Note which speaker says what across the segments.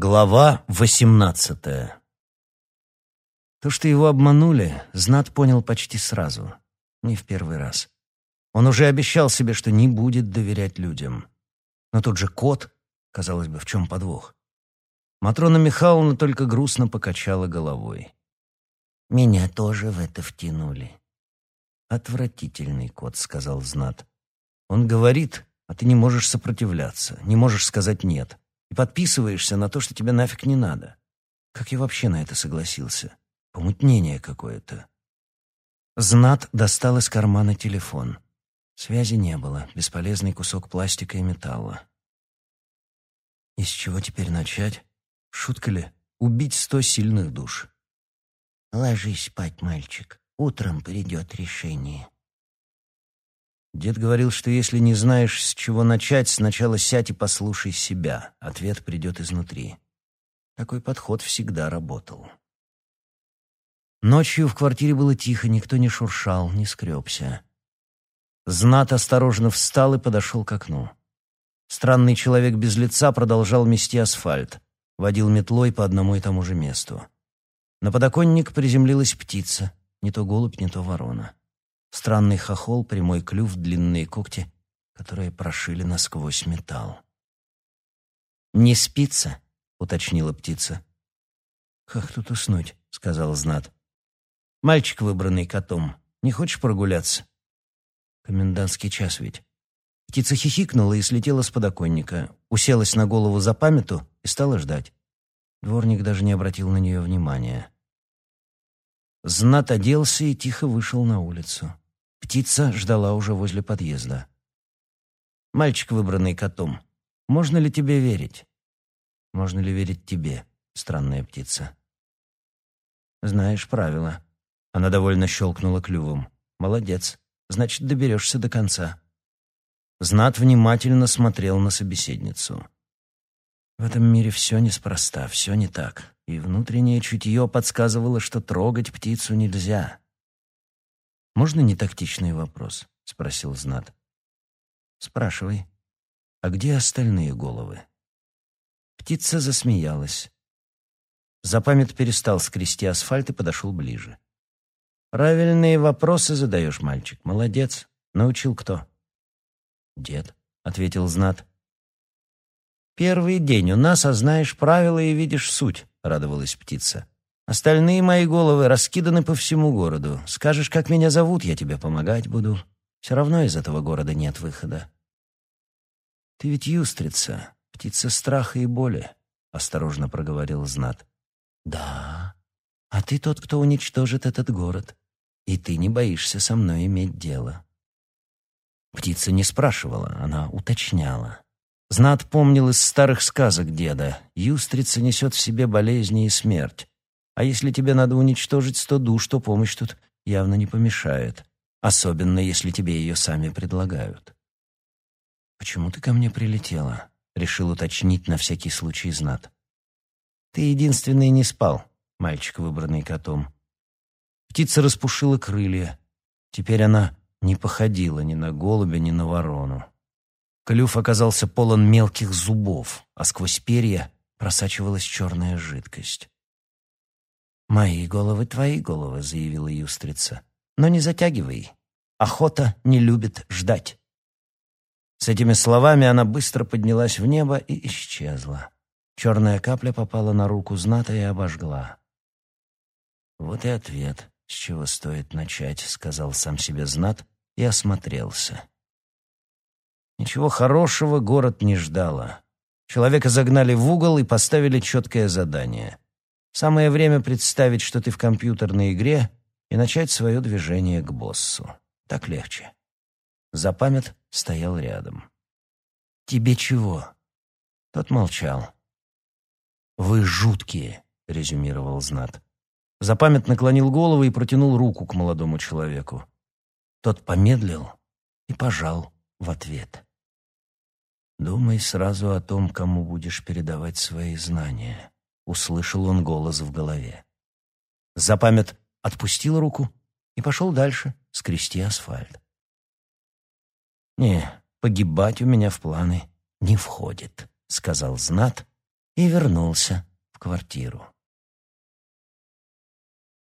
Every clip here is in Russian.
Speaker 1: Глава восемнадцатая То, что его обманули, Знат понял почти сразу, не в первый раз. Он уже обещал себе, что не будет доверять людям. Но тут же кот, казалось бы, в чем подвох? Матрона Михайловна только грустно покачала головой. «Меня тоже в это втянули». «Отвратительный кот», — сказал Знат. «Он говорит, а ты не можешь сопротивляться, не можешь сказать «нет» и подписываешься на то, что тебе нафиг не надо. Как я вообще на это согласился? Помутнение какое-то. Знат достал из кармана телефон. Связи не было, бесполезный кусок пластика и металла. И с чего теперь начать? Шутка ли? Убить сто сильных душ.
Speaker 2: Ложись спать, мальчик. Утром придет решение.
Speaker 1: Дед говорил, что если не знаешь, с чего начать, сначала сядь и послушай себя. Ответ придет изнутри. Такой подход всегда работал. Ночью в квартире было тихо, никто не шуршал, не скребся. Знат осторожно встал и подошел к окну. Странный человек без лица продолжал мести асфальт, водил метлой по одному и тому же месту. На подоконник приземлилась птица, не то голубь, не то ворона. Странный хохол, прямой клюв, длинные когти, которые прошили насквозь металл. «Не спится?» — уточнила птица. «Как тут уснуть?» — сказал Знат. «Мальчик, выбранный котом, не хочешь прогуляться?» «Комендантский час ведь». Птица хихикнула и слетела с подоконника, уселась на голову за памяту и стала ждать. Дворник даже не обратил на нее внимания. Знат оделся и тихо вышел на улицу. Птица ждала уже возле подъезда. «Мальчик, выбранный котом, можно ли тебе верить?» «Можно ли верить тебе, странная птица?» «Знаешь правила». Она довольно щелкнула клювом. «Молодец. Значит, доберешься до конца». Знат внимательно смотрел на собеседницу. В этом мире все неспроста, все не так, и внутреннее чутье подсказывало, что трогать птицу нельзя. «Можно нетактичный вопрос?» — спросил Знат. «Спрашивай. А где остальные головы?» Птица засмеялась. Запамят перестал скрести асфальт и подошел ближе. «Правильные вопросы задаешь, мальчик. Молодец. Научил кто?» «Дед», — ответил Знат. «Первый день у нас, а знаешь правила и видишь суть», — радовалась птица. «Остальные мои головы раскиданы по всему городу. Скажешь, как меня зовут, я тебе помогать буду. Все равно из этого города нет выхода». «Ты ведь юстрица, птица страха и боли», — осторожно проговорил Знат. «Да, а ты тот, кто уничтожит этот город, и ты не боишься со мной иметь дело». Птица не спрашивала, она уточняла. Знат помнил из старых сказок деда. Юстрица несет в себе болезни и смерть. А если тебе надо уничтожить сто душ, то помощь тут явно не помешает. Особенно, если тебе ее сами предлагают. «Почему ты ко мне прилетела?» — решил уточнить на всякий случай Знат. «Ты единственный не спал, мальчик, выбранный котом». Птица распушила крылья. Теперь она не походила ни на голубя, ни на ворону. Клюв оказался полон мелких зубов, а сквозь перья просачивалась черная жидкость. «Мои головы — твои головы», — заявила юстрица. «Но не затягивай. Охота не любит ждать». С этими словами она быстро поднялась в небо и исчезла. Черная капля попала на руку Зната и обожгла. «Вот и ответ, с чего стоит начать», — сказал сам себе Знат и осмотрелся. Ничего хорошего город не ждало. Человека загнали в угол и поставили четкое задание. Самое время представить, что ты в компьютерной игре, и начать свое движение к боссу. Так легче. Запамят стоял рядом. «Тебе чего?» Тот молчал. «Вы жуткие», — резюмировал Знат. Запамят наклонил голову и протянул руку к молодому человеку. Тот помедлил и пожал в ответ. «Думай сразу о том, кому будешь передавать свои знания», — услышал он голос в голове. Запамят отпустил руку и пошел дальше, скрести асфальт. «Не, погибать у меня в планы не входит», — сказал Знат и вернулся в квартиру.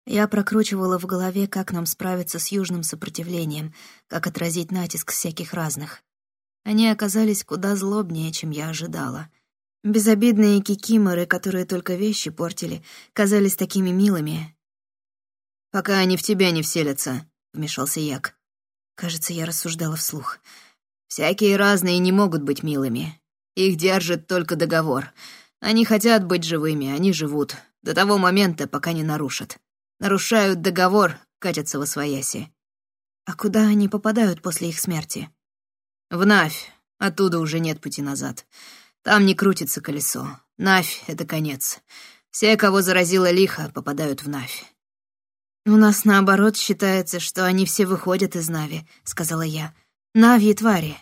Speaker 3: Я прокручивала в голове, как нам справиться с южным сопротивлением, как отразить натиск всяких разных. Они оказались куда злобнее, чем я ожидала. Безобидные кикиморы, которые только вещи портили, казались такими милыми.
Speaker 4: «Пока они в тебя не вселятся», — вмешался Як.
Speaker 3: Кажется, я рассуждала вслух.
Speaker 4: «Всякие разные не могут быть милыми. Их держит только договор. Они хотят быть живыми, они живут. До того момента, пока не нарушат. Нарушают договор, катятся во свояси.
Speaker 3: А куда они попадают после их смерти?
Speaker 4: В Навь. Оттуда уже нет пути назад. Там не крутится колесо. Навь — это конец. Все, кого заразило лихо, попадают в Навь.
Speaker 3: «У нас, наоборот, считается, что они все выходят из Нави», — сказала я. «Навьи твари».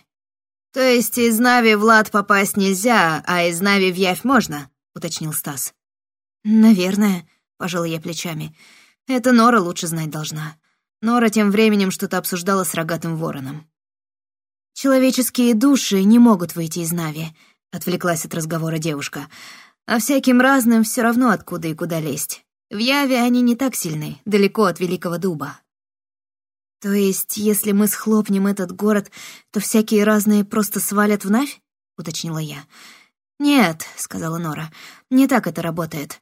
Speaker 4: «То есть из Нави в Лад попасть нельзя, а из Нави в Явь можно?» — уточнил Стас.
Speaker 3: «Наверное», — пожала я плечами. Это Нора лучше знать должна. Нора тем временем что-то обсуждала с рогатым вороном. «Человеческие души не могут выйти из Нави», — отвлеклась от разговора девушка. «А всяким разным все равно откуда и куда лезть. В Яве они не так сильны, далеко от Великого Дуба». «То есть, если мы схлопнем этот город, то всякие разные просто свалят в Навь?» — уточнила я. «Нет», — сказала Нора, — «не так это работает.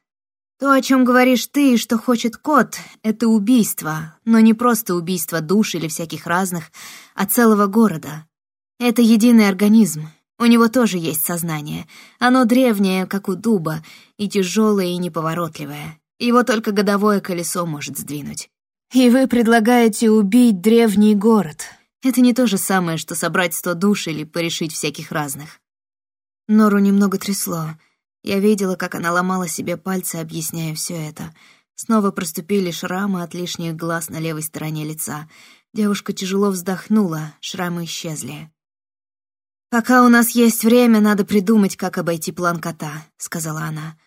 Speaker 3: То, о чем говоришь ты и что хочет кот, это убийство, но не просто убийство душ или всяких разных, а целого города. Это единый организм. У него тоже есть сознание. Оно древнее, как у дуба, и тяжелое и неповоротливое. Его только годовое колесо может сдвинуть. И вы предлагаете убить древний город. Это не то же самое, что собрать сто душ или порешить всяких разных. Нору немного трясло — я видела, как она ломала себе пальцы, объясняя все это. Снова проступили шрамы от лишних глаз на левой стороне лица. Девушка тяжело вздохнула, шрамы исчезли. «Пока у нас есть время, надо придумать, как обойти план кота», — сказала она.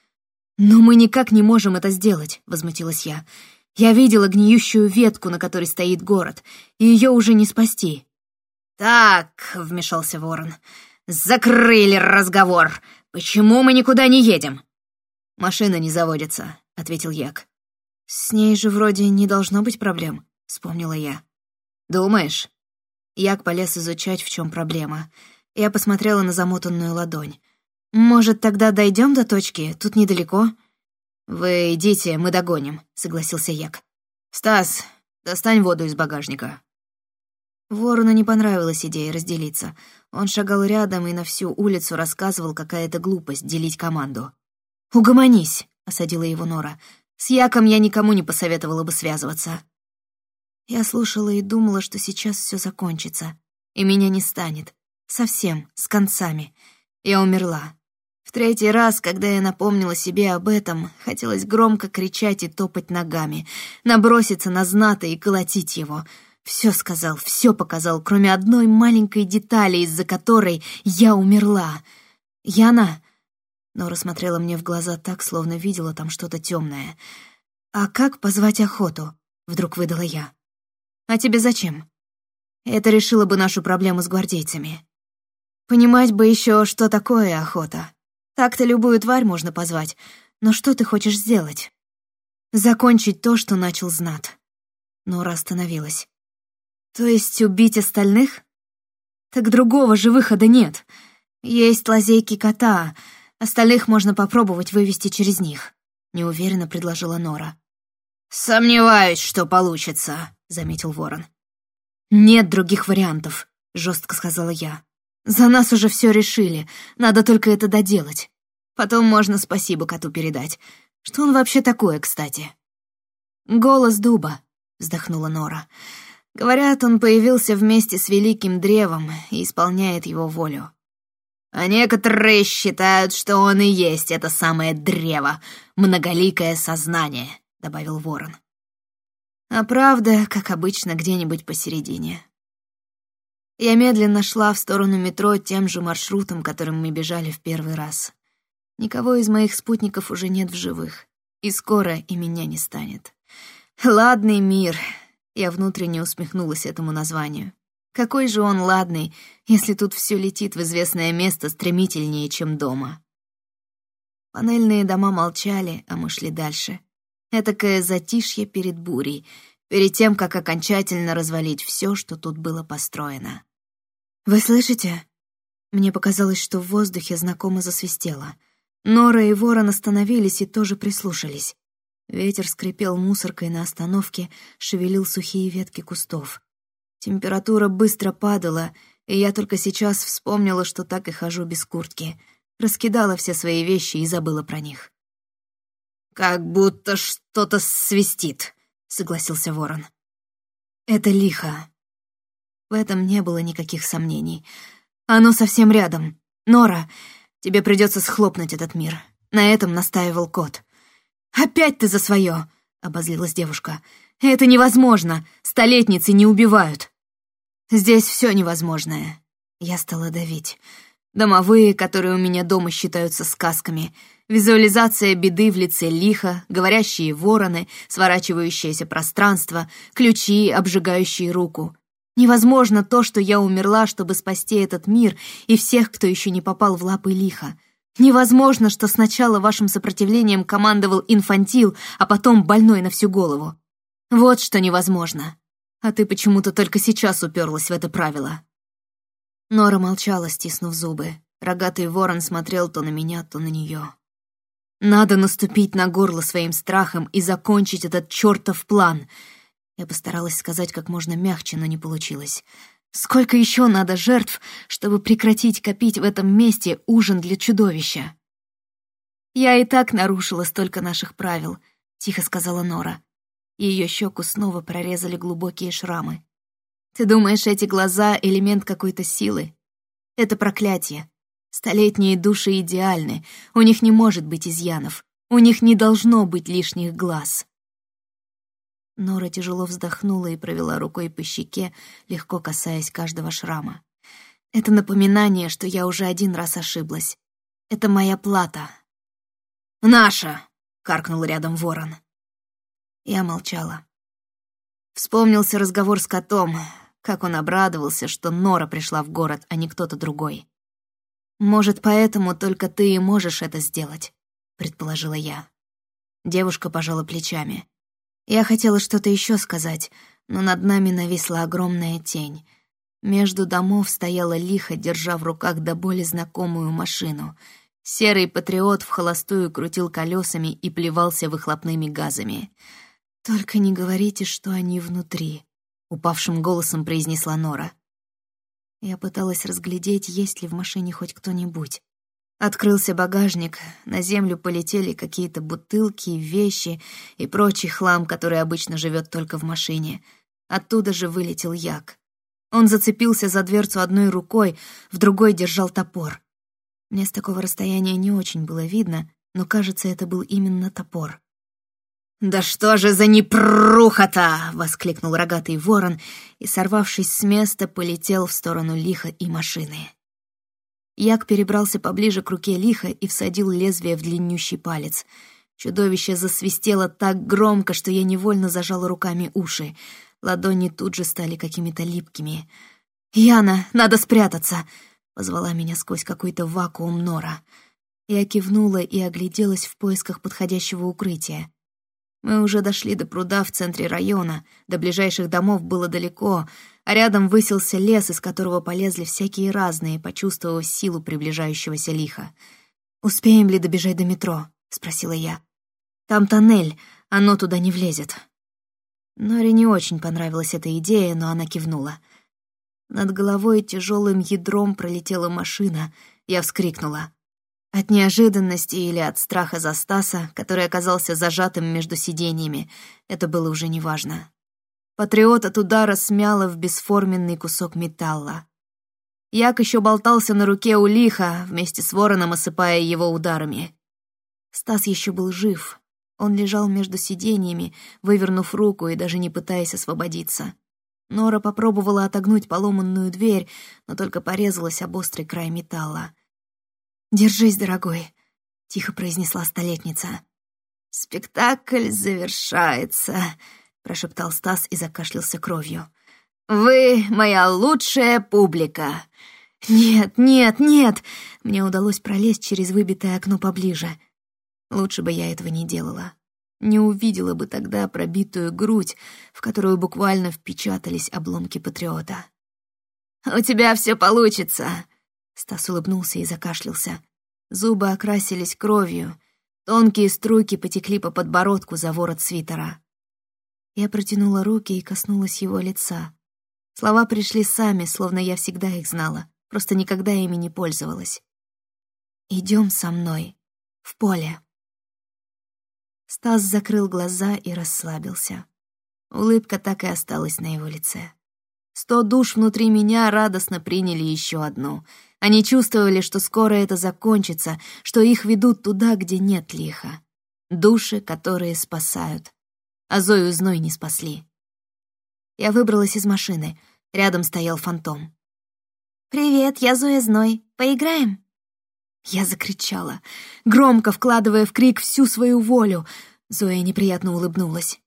Speaker 3: «Но мы никак не можем это сделать», — возмутилась я. «Я видела гниющую ветку, на которой стоит город, и ее уже не спасти».
Speaker 4: «Так», — вмешался ворон, — «закрыли разговор. «Почему мы никуда не едем?»
Speaker 3: «Машина не заводится», — ответил Як. «С ней же вроде не должно быть проблем», — вспомнила я.
Speaker 4: «Думаешь?»
Speaker 3: Як полез изучать, в чем проблема. Я посмотрела на замотанную ладонь. «Может, тогда дойдем до точки? Тут недалеко?»
Speaker 4: «Вы идите, мы догоним», — согласился Як. «Стас, достань воду из багажника».
Speaker 3: Ворону не понравилась идея разделиться. Он шагал рядом и на всю улицу рассказывал, какая это глупость делить команду. «Угомонись», — осадила его Нора. «С Яком я никому не посоветовала бы связываться». Я слушала и думала, что сейчас все закончится, и меня не станет. Совсем, с концами. Я умерла. В третий раз, когда я напомнила себе об этом, хотелось громко кричать и топать ногами, наброситься на Зната и колотить его — все сказал, все показал, кроме одной маленькой детали, из-за которой я умерла. Яна... Нора смотрела мне в глаза так, словно видела там что-то темное. «А как позвать охоту?» — вдруг выдала я. «А тебе зачем?» Это решило бы нашу проблему с гвардейцами. Понимать бы еще, что такое охота. Так-то любую тварь можно позвать, но что ты хочешь сделать? Закончить то, что начал Знат. Нора остановилась. То есть убить остальных? Так другого же выхода нет. Есть лазейки кота, остальных можно попробовать вывести через них, неуверенно предложила Нора.
Speaker 4: Сомневаюсь, что получится, заметил Ворон.
Speaker 3: Нет других вариантов, жестко сказала я. За нас уже все решили, надо только это доделать. Потом можно спасибо коту передать. Что он вообще такое, кстати? Голос дуба, вздохнула Нора. Говорят, он появился вместе с великим древом и исполняет его волю.
Speaker 4: А некоторые считают, что он и есть это самое древо, многоликое сознание, добавил ворон.
Speaker 3: А правда, как обычно, где-нибудь посередине. Я медленно шла в сторону метро тем же маршрутом, которым мы бежали в первый раз. Никого из моих спутников уже нет в живых, и скоро и меня не станет. Ладный мир, я внутренне усмехнулась этому названию. Какой же он ладный, если тут все летит в известное место стремительнее, чем дома. Панельные дома молчали, а мы шли дальше. Этакое затишье перед бурей, перед тем, как окончательно развалить все, что тут было построено. «Вы слышите?» Мне показалось, что в воздухе знакомо засвистело. Нора и Ворон остановились и тоже прислушались. Ветер скрипел мусоркой на остановке, шевелил сухие ветки кустов. Температура быстро падала, и я только сейчас вспомнила, что так и хожу без куртки. Раскидала все свои вещи и забыла про них.
Speaker 4: «Как будто что-то свистит», — согласился ворон.
Speaker 3: «Это лихо». В этом не было никаких сомнений. Оно совсем рядом. Нора, тебе придется схлопнуть этот мир. На этом настаивал кот. «Опять ты за свое!» — обозлилась девушка. «Это невозможно! Столетницы не убивают!» «Здесь все невозможное». Я стала давить. Домовые, которые у меня дома считаются сказками, визуализация беды в лице лиха, говорящие вороны, сворачивающееся пространство, ключи, обжигающие руку. Невозможно то, что я умерла, чтобы спасти этот мир и всех, кто еще не попал в лапы лиха. Невозможно, что сначала вашим сопротивлением командовал инфантил, а потом больной на всю голову. Вот что невозможно. А ты почему-то только сейчас уперлась в это правило. Нора молчала, стиснув зубы. Рогатый ворон смотрел то на меня, то на нее. Надо наступить на горло своим страхом и закончить этот чертов план. Я постаралась сказать как можно мягче, но не получилось. Сколько еще надо жертв, чтобы прекратить копить в этом месте ужин для чудовища? Я и так нарушила столько наших правил, тихо сказала Нора. Ее щеку снова прорезали глубокие шрамы. Ты думаешь, эти глаза — элемент какой-то силы? Это проклятие. Столетние души идеальны, у них не может быть изъянов, у них не должно быть лишних глаз. Нора тяжело вздохнула и провела рукой по щеке, легко касаясь каждого шрама. Это напоминание, что я уже один раз ошиблась. Это моя плата.
Speaker 4: «Наша!» — каркнул рядом ворон.
Speaker 3: Я молчала. Вспомнился разговор с котом. Как он обрадовался, что Нора пришла в город, а не кто-то другой. «Может, поэтому только ты и можешь это сделать», — предположила я. Девушка пожала плечами. Я хотела что-то еще сказать, но над нами нависла огромная тень. Между домов стояла лихо, держа в руках до боли знакомую машину. Серый патриот в холостую крутил колесами и плевался выхлопными газами. «Только не говорите, что они внутри», — упавшим голосом произнесла Нора. Я пыталась разглядеть, есть ли в машине хоть кто-нибудь. Открылся багажник, на землю полетели какие-то бутылки, вещи и прочий хлам, который обычно живет только в машине. Оттуда же вылетел Як. Он зацепился за дверцу одной рукой, в другой держал топор. Мне с такого расстояния не очень было видно, но, кажется, это был именно топор.
Speaker 4: «Да что же за непрухота!» — воскликнул рогатый ворон и, сорвавшись с места, полетел в сторону лиха и машины.
Speaker 3: Як перебрался поближе к руке лиха и всадил лезвие в длиннющий палец. Чудовище засвистело так громко, что я невольно зажала руками уши. Ладони тут же стали какими-то липкими. «Яна, надо спрятаться!» — позвала меня сквозь какой-то вакуум нора. Я кивнула и огляделась в поисках подходящего укрытия. Мы уже дошли до пруда в центре района, до ближайших домов было далеко, а рядом высился лес, из которого полезли всякие разные, почувствовав силу приближающегося лиха. «Успеем ли добежать до метро?» — спросила я. «Там тоннель, оно туда не влезет». Норе не очень понравилась эта идея, но она кивнула. Над головой тяжелым ядром пролетела машина. Я вскрикнула. От неожиданности или от страха за Стаса, который оказался зажатым между сиденьями, это было уже неважно. Патриот от удара смяло в бесформенный кусок металла. Як еще болтался на руке у лиха, вместе с вороном осыпая его ударами. Стас еще был жив. Он лежал между сиденьями, вывернув руку и даже не пытаясь освободиться. Нора попробовала отогнуть поломанную дверь, но только порезалась об острый край металла. «Держись, дорогой», — тихо произнесла столетница.
Speaker 4: «Спектакль завершается», — прошептал Стас и закашлялся кровью. «Вы моя лучшая публика!»
Speaker 3: «Нет, нет, нет!» Мне удалось пролезть через выбитое окно поближе. Лучше бы я этого не делала. Не увидела бы тогда пробитую грудь, в которую буквально впечатались обломки патриота.
Speaker 4: «У тебя все получится!»
Speaker 3: Стас улыбнулся и закашлялся. Зубы окрасились кровью, тонкие струйки потекли по подбородку за ворот свитера. Я протянула руки и коснулась его лица. Слова пришли сами, словно я всегда их знала, просто никогда ими не пользовалась. «Идем со мной. В поле». Стас закрыл глаза и расслабился. Улыбка так и осталась на его лице. Сто душ внутри меня радостно приняли еще одну. Они чувствовали, что скоро это закончится, что их ведут туда, где нет лиха. Души, которые спасают. А Зою зной не спасли. Я выбралась из машины. Рядом стоял фантом.
Speaker 4: «Привет, я Зоя Зной. Поиграем?»
Speaker 3: Я закричала, громко вкладывая в крик всю свою волю. Зоя неприятно улыбнулась.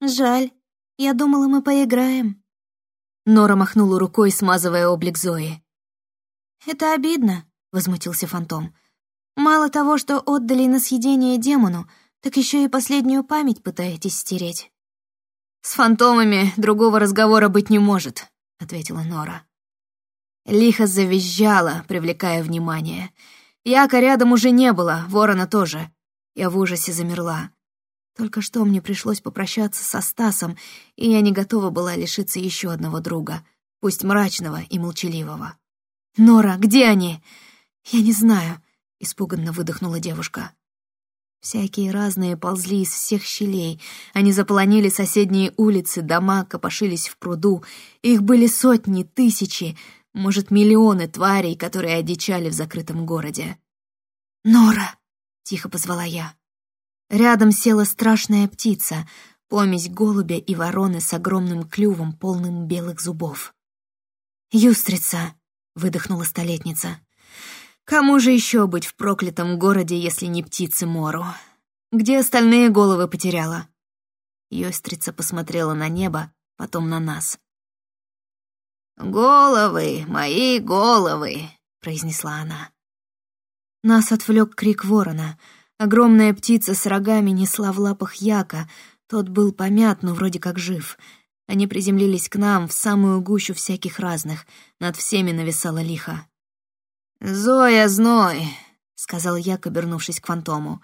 Speaker 4: «Жаль. Я думала, мы поиграем».
Speaker 3: Нора махнула рукой, смазывая облик Зои.
Speaker 4: «Это обидно», — возмутился фантом. «Мало того, что отдали на съедение демону, так еще и последнюю память пытаетесь стереть».
Speaker 3: «С фантомами другого разговора быть не может», — ответила Нора. Лихо завизжала, привлекая внимание. Яка рядом уже не было, ворона тоже. Я в ужасе замерла. Только что мне пришлось попрощаться со Стасом, и я не готова была лишиться еще одного друга, пусть мрачного и молчаливого. «Нора, где они?» «Я не знаю», — испуганно выдохнула девушка. Всякие разные ползли из всех щелей. Они заполонили соседние улицы, дома копошились в пруду. Их были сотни, тысячи, может, миллионы тварей, которые одичали в закрытом городе. «Нора!» — тихо позвала я. Рядом села страшная птица, помесь голубя и вороны с огромным клювом, полным белых зубов. «Юстрица!» — выдохнула столетница. «Кому же еще быть в проклятом городе, если не птице Мору? Где остальные головы потеряла?» Юстрица посмотрела на небо, потом на нас.
Speaker 4: «Головы, мои головы!» — произнесла она.
Speaker 3: Нас отвлек крик ворона — Огромная птица с рогами несла в лапах яка. Тот был помят, но вроде как жив. Они приземлились к нам в самую гущу всяких разных. Над всеми нависала лиха.
Speaker 4: «Зоя, зной!» — сказал Як, обернувшись к фантому.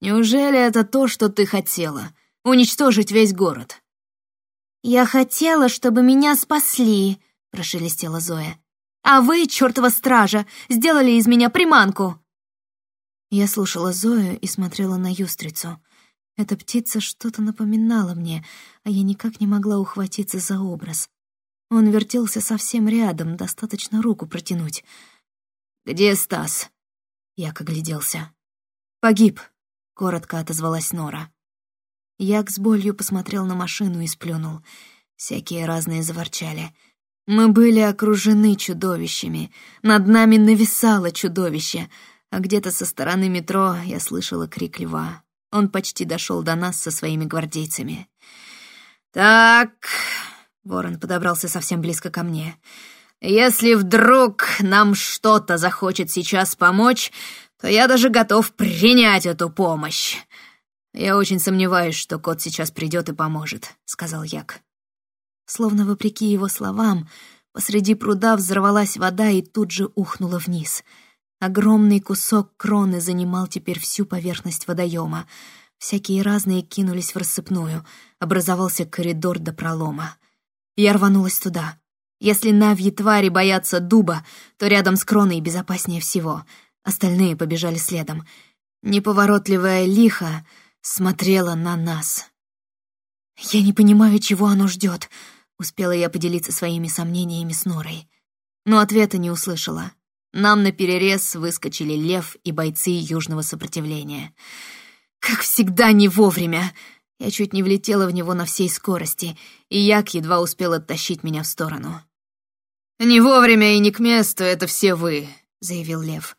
Speaker 4: «Неужели это то, что ты хотела? Уничтожить весь город?»
Speaker 3: «Я хотела, чтобы меня спасли», — прошелестела Зоя. «А вы, чертова стража, сделали из меня приманку!» Я слушала Зою и смотрела на юстрицу. Эта птица что-то напоминала мне, а я никак не могла ухватиться за образ. Он вертелся совсем рядом, достаточно руку протянуть.
Speaker 4: «Где Стас?»
Speaker 3: Як огляделся. «Погиб», — коротко отозвалась Нора. Як с болью посмотрел на машину и сплюнул. Всякие разные заворчали. Мы были окружены чудовищами. Над нами нависало чудовище — а где-то со стороны метро я слышала крик льва. Он почти дошел до нас со своими гвардейцами.
Speaker 4: «Так...» — ворон подобрался совсем близко ко мне. «Если вдруг нам что-то захочет сейчас помочь, то я даже готов принять эту помощь». «Я очень сомневаюсь, что кот сейчас придет и поможет», — сказал Як.
Speaker 3: Словно вопреки его словам, посреди пруда взорвалась вода и тут же ухнула вниз — Огромный кусок кроны занимал теперь всю поверхность водоема. Всякие разные кинулись в рассыпную. Образовался коридор до пролома. Я рванулась туда. Если навьи твари боятся дуба, то рядом с кроной безопаснее всего. Остальные побежали следом. Неповоротливая лиха смотрела на нас. «Я не понимаю, чего оно ждет», — успела я поделиться своими сомнениями с Норой. Но ответа не услышала. Нам на перерез выскочили лев и бойцы южного сопротивления. Как всегда, не вовремя. Я чуть не влетела в него на всей скорости, и Як едва успел оттащить меня в сторону.
Speaker 4: «Не вовремя и не к месту, это все вы», — заявил лев.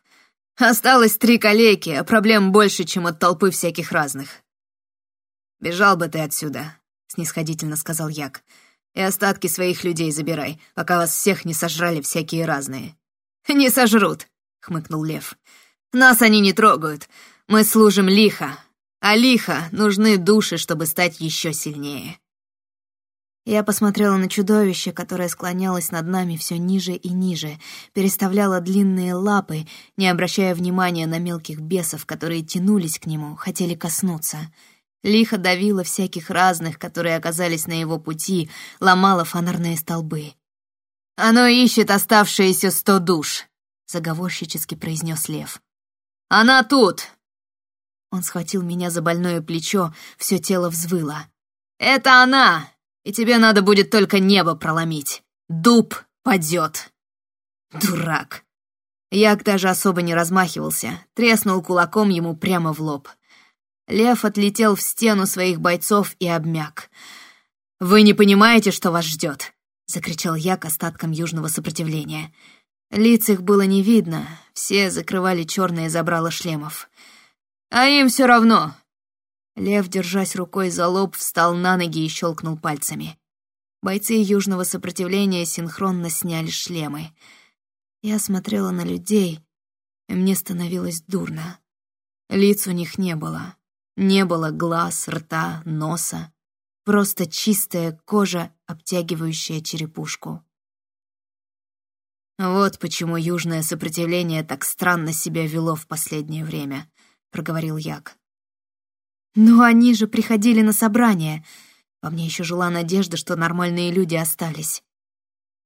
Speaker 4: «Осталось три калеки, а проблем больше, чем от толпы всяких разных». «Бежал бы ты отсюда», — снисходительно сказал Як. «И остатки своих людей забирай, пока вас всех не сожрали всякие разные». «Не сожрут», — хмыкнул Лев. «Нас они не трогают. Мы служим лихо, а лихо нужны души, чтобы стать еще сильнее.
Speaker 3: Я посмотрела на чудовище, которое склонялось над нами все ниже и ниже, переставляло длинные лапы, не обращая внимания на мелких бесов, которые тянулись к нему, хотели коснуться. Лихо давило всяких разных, которые оказались на его пути, ломало фонарные столбы.
Speaker 4: «Оно ищет оставшиеся сто душ», —
Speaker 3: заговорщически произнес лев.
Speaker 4: «Она тут!»
Speaker 3: Он схватил меня за больное плечо, все тело взвыло.
Speaker 4: «Это она! И тебе надо будет только небо проломить. Дуб падет!» «Дурак!» Як даже особо не размахивался, треснул кулаком ему прямо в лоб. Лев отлетел в стену своих бойцов и обмяк. «Вы не понимаете, что вас ждет?» — закричал я к остаткам южного сопротивления. Лиц их было не видно, все закрывали черные забрала шлемов. «А им все равно!» Лев, держась рукой за лоб, встал на ноги и щелкнул пальцами. Бойцы южного сопротивления синхронно сняли шлемы. Я смотрела на людей, и мне становилось дурно. Лиц у них не было. Не было глаз, рта, носа. Просто чистая кожа, обтягивающая черепушку. «Вот почему южное сопротивление так странно себя вело в последнее время», — проговорил Як. «Но они же приходили на собрание. Во мне еще жила надежда, что нормальные люди остались.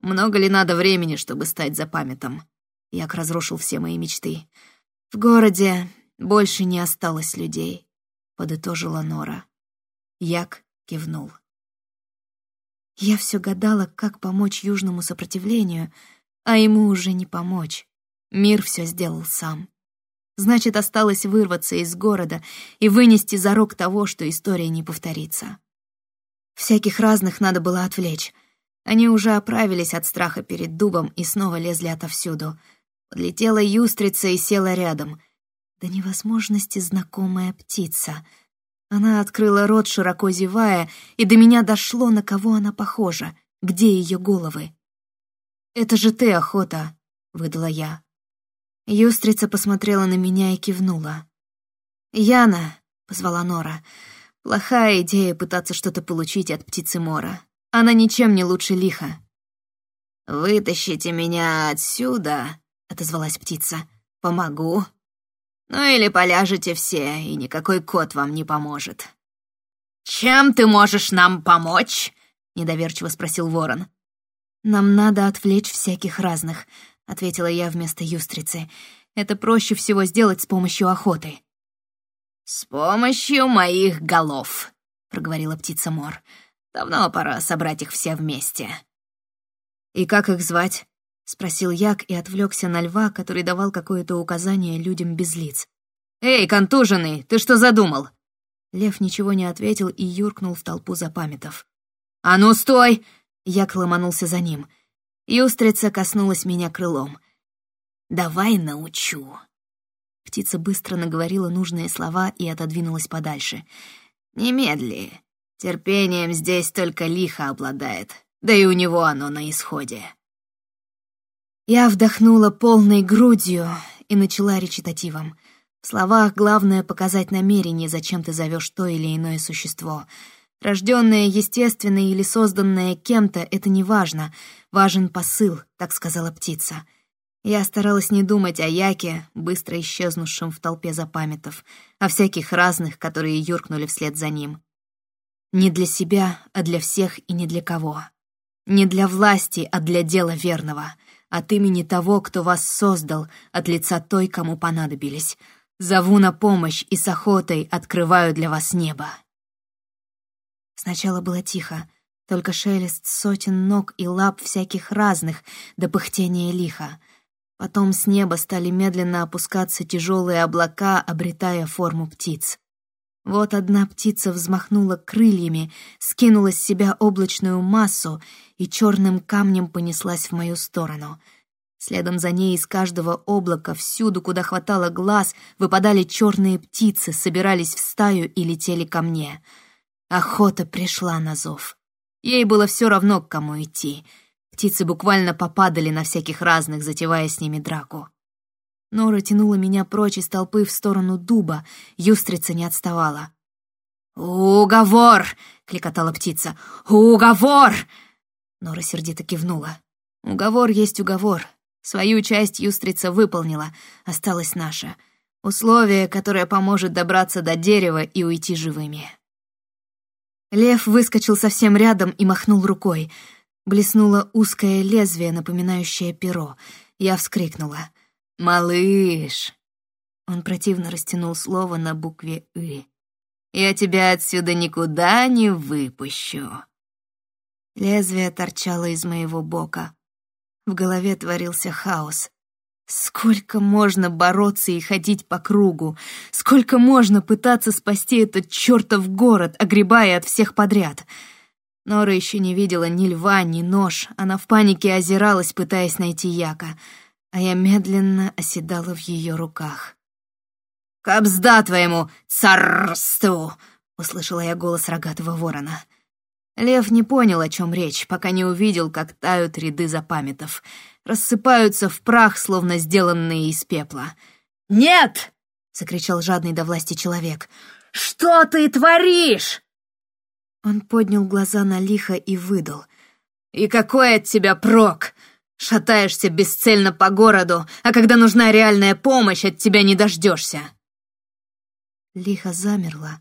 Speaker 4: Много ли надо времени, чтобы стать запамятом?» Як разрушил все мои мечты. «В городе больше не осталось людей», — подытожила Нора. Як кивнул. Я все гадала, как помочь южному сопротивлению — а ему уже не помочь. Мир все сделал сам. Значит, осталось вырваться из города и вынести зарок того, что история не повторится. Всяких разных надо было отвлечь. Они уже оправились от страха перед дубом и снова лезли отовсюду. Подлетела юстрица и села рядом. До невозможности знакомая птица. Она открыла рот, широко зевая, и до меня дошло, на кого она похожа, где ее головы. «Это же ты, охота», — выдала я. Юстрица посмотрела на меня и кивнула. «Яна», — позвала Нора, — «плохая идея пытаться что-то получить от птицы Мора. Она ничем не лучше лиха».
Speaker 2: «Вытащите меня отсюда», — отозвалась птица. «Помогу. Ну или поляжете все, и никакой кот вам не поможет».
Speaker 4: «Чем ты можешь нам помочь?» — недоверчиво спросил ворон.
Speaker 3: «Нам надо отвлечь всяких разных», — ответила я вместо юстрицы. «Это проще всего сделать с помощью охоты».
Speaker 2: «С помощью моих голов», — проговорила птица Мор. «Давно пора собрать их все вместе».
Speaker 3: «И как их звать?» — спросил Як и отвлекся на льва, который давал какое-то указание людям без лиц.
Speaker 4: «Эй, контуженный, ты что задумал?»
Speaker 3: Лев ничего не ответил и юркнул в толпу запамятов.
Speaker 4: «А ну, стой!
Speaker 3: Я ломанулся за ним. Юстрица коснулась меня крылом.
Speaker 2: «Давай научу».
Speaker 3: Птица быстро наговорила нужные слова и отодвинулась подальше.
Speaker 2: «Немедли. Терпением здесь только лихо обладает, да и у него оно на исходе».
Speaker 3: Я вдохнула полной грудью и начала речитативом. В словах главное показать намерение, зачем ты зовешь то или иное существо — Рожденное естественное или созданное кем-то — это не важно. Важен посыл, так сказала птица. Я старалась не думать о Яке, быстро исчезнувшем в толпе запамятов, о всяких разных, которые юркнули вслед за ним. Не для себя, а для всех и не для кого. Не для власти, а для дела верного. От имени того, кто вас создал, от лица той, кому понадобились. Зову на помощь и с охотой открываю для вас небо. Сначала было тихо, только шелест сотен ног и лап всяких разных до пыхтения лиха. Потом с неба стали медленно опускаться тяжелые облака, обретая форму птиц. Вот одна птица взмахнула крыльями, скинула с себя облачную массу и черным камнем понеслась в мою сторону. Следом за ней из каждого облака, всюду, куда хватало глаз, выпадали черные птицы, собирались в стаю и летели ко мне — Охота пришла на зов. Ей было все равно, к кому идти. Птицы буквально попадали на всяких разных, затевая с ними драку. Нора тянула меня прочь из толпы в сторону дуба, юстрица не отставала.
Speaker 4: «Уговор!» — кликотала птица. «Уговор!»
Speaker 3: Нора сердито кивнула. «Уговор есть уговор. Свою часть юстрица выполнила, осталась наша. Условие, которое поможет добраться до дерева и уйти живыми». Лев выскочил совсем рядом и махнул рукой. Блеснуло узкое лезвие, напоминающее перо. Я вскрикнула. «Малыш!» Он противно растянул слово на букве «ы». «Я тебя отсюда никуда не выпущу». Лезвие торчало из моего бока. В голове творился хаос. Сколько можно бороться и ходить по кругу? Сколько можно пытаться спасти этот чертов город, огребая от всех подряд? Нора еще не видела ни льва, ни нож. Она в панике озиралась, пытаясь найти Яка — а я медленно оседала в ее руках.
Speaker 4: «Кобзда твоему царству!» — услышала я голос рогатого ворона.
Speaker 3: Лев не понял, о чем речь, пока не увидел, как тают ряды запамятов. Рассыпаются в прах, словно сделанные из пепла.
Speaker 4: «Нет!» — закричал жадный до власти человек. «Что ты творишь?»
Speaker 3: Он поднял глаза на лихо и выдал.
Speaker 4: «И какой от тебя прок? Шатаешься бесцельно по городу, а когда нужна реальная помощь, от тебя не дождешься.
Speaker 3: Лихо замерла,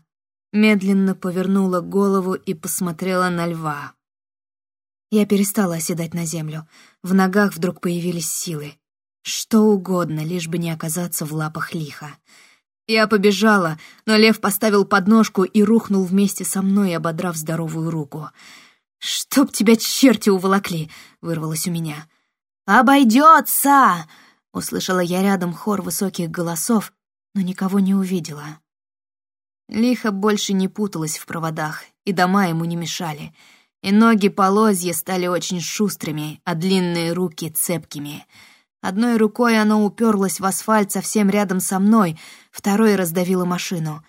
Speaker 3: медленно повернула голову и посмотрела на льва. Я перестала оседать на землю. В ногах вдруг появились силы. Что угодно, лишь бы не оказаться в лапах лиха. Я побежала, но лев поставил подножку и рухнул вместе со мной, ободрав здоровую руку. «Чтоб тебя черти уволокли!» — вырвалось у меня.
Speaker 4: «Обойдется!»
Speaker 3: — услышала я рядом хор высоких голосов, но никого не увидела. Лихо больше не путалась в проводах, и дома ему не мешали. И ноги полозья стали очень шустрыми, а длинные руки — цепкими. Одной рукой оно уперлось в асфальт совсем рядом со мной, второй раздавило машину.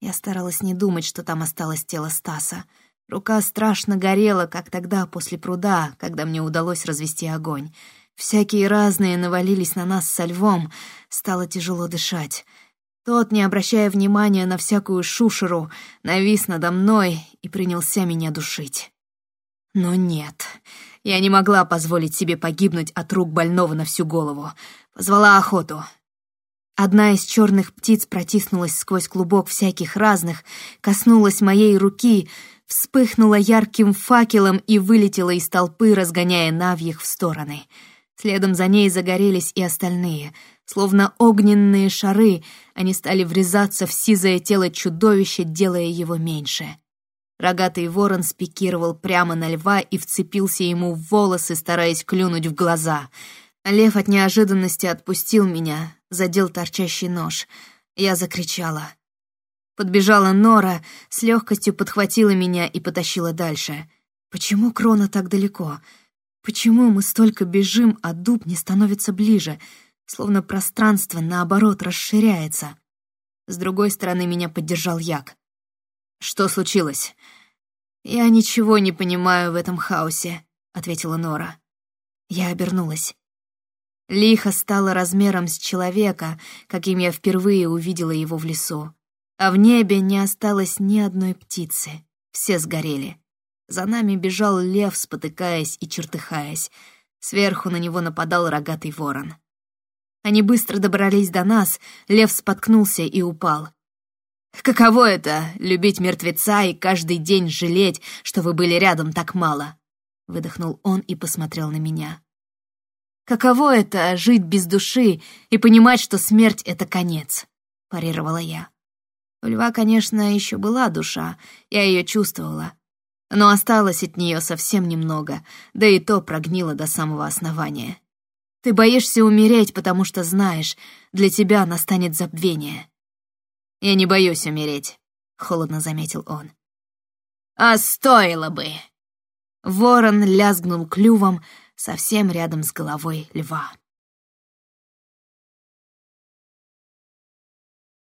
Speaker 3: Я старалась не думать, что там осталось тело Стаса. Рука страшно горела, как тогда после пруда, когда мне удалось развести огонь. Всякие разные навалились на нас со львом, стало тяжело дышать. Тот, не обращая внимания на всякую шушеру, навис надо мной и принялся меня душить. Но нет, я не могла позволить себе погибнуть от рук больного на всю голову. Позвала охоту. Одна из черных птиц протиснулась сквозь клубок всяких разных, коснулась моей руки, вспыхнула ярким факелом и вылетела из толпы, разгоняя навьих в стороны — Следом за ней загорелись и остальные. Словно огненные шары, они стали врезаться в сизое тело чудовища, делая его меньше. Рогатый ворон спикировал прямо на льва и вцепился ему в волосы, стараясь клюнуть в глаза. Лев от неожиданности отпустил меня, задел торчащий нож. Я закричала. Подбежала Нора, с легкостью подхватила меня и потащила дальше. «Почему Крона так далеко?» Почему мы столько бежим, а дуб не становится ближе, словно пространство, наоборот, расширяется? С другой стороны меня поддержал Як. «Что случилось?» «Я ничего не понимаю в этом хаосе», — ответила Нора. Я обернулась. Лихо стало размером с человека, каким я впервые увидела его в лесу. А в небе не осталось ни одной птицы. Все сгорели. За нами бежал лев, спотыкаясь и чертыхаясь. Сверху на него нападал рогатый ворон. Они быстро добрались до нас, лев споткнулся и упал. «Каково это — любить мертвеца и каждый день жалеть, что вы были рядом так мало?» — выдохнул он и посмотрел на меня. «Каково это — жить без души и понимать, что смерть — это конец?» — парировала я. У льва, конечно, еще была душа, я ее чувствовала, но осталось от нее совсем немного, да и то прогнило до самого основания. Ты боишься умереть, потому что знаешь, для тебя настанет забвение. «Я не боюсь умереть», — холодно заметил он.
Speaker 4: «А стоило бы!»
Speaker 3: Ворон лязгнул клювом совсем рядом с головой льва.